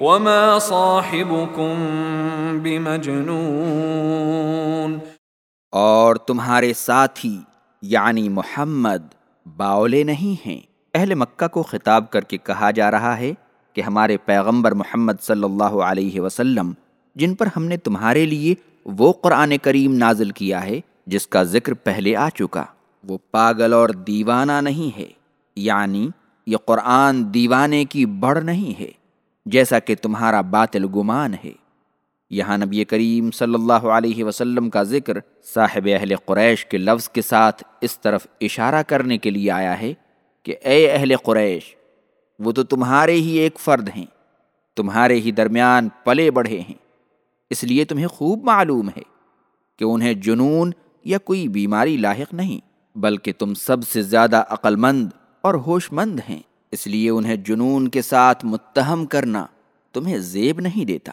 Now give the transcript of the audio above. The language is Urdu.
وما صاحبكم بمجنون اور تمہارے ساتھی یعنی محمد، باولے نہیں ہیں۔ اہل مکہ کو خطاب کر کے کہا جا رہا ہے کہ ہمارے پیغمبر محمد صلی اللہ علیہ وسلم، جن پر ہم نے تمہارے لیے وہ قرآن کریم نازل کیا ہے، جس کا ذکر پہلے آ چکا۔ وہ پاگل اور دیوانہ نہیں ہے یعنی یہ قرآن دیوانے کی بڑھ نہیں ہے۔ جیسا کہ تمہارا باطل گمان ہے۔ یہاں نبی کریم صلی اللہ علیہ وسلم کا ذکر صاحب اہل قریش کے لفظ کے ساتھ اس طرف اشارہ کرنے کے لیے آیا ہے کہ اے اہل قریش، وہ تو تمہارے ہی ایک فرد ہیں، تمہارے ہی درمیان پلے بڑھے ہیں۔ اس لیے تمہیں خوب معلوم ہے کہ انہیں جنون یا کوئی بیماری لاحق نہیں، بلکہ تم سب سے زیادہ عقل مند اور ہوش مند ہیں۔ اس لیے انہیں جنون کے ساتھ متہم کرنا تمہیں زیب نہیں دیتا۔